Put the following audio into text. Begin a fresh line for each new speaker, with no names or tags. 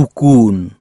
ukun.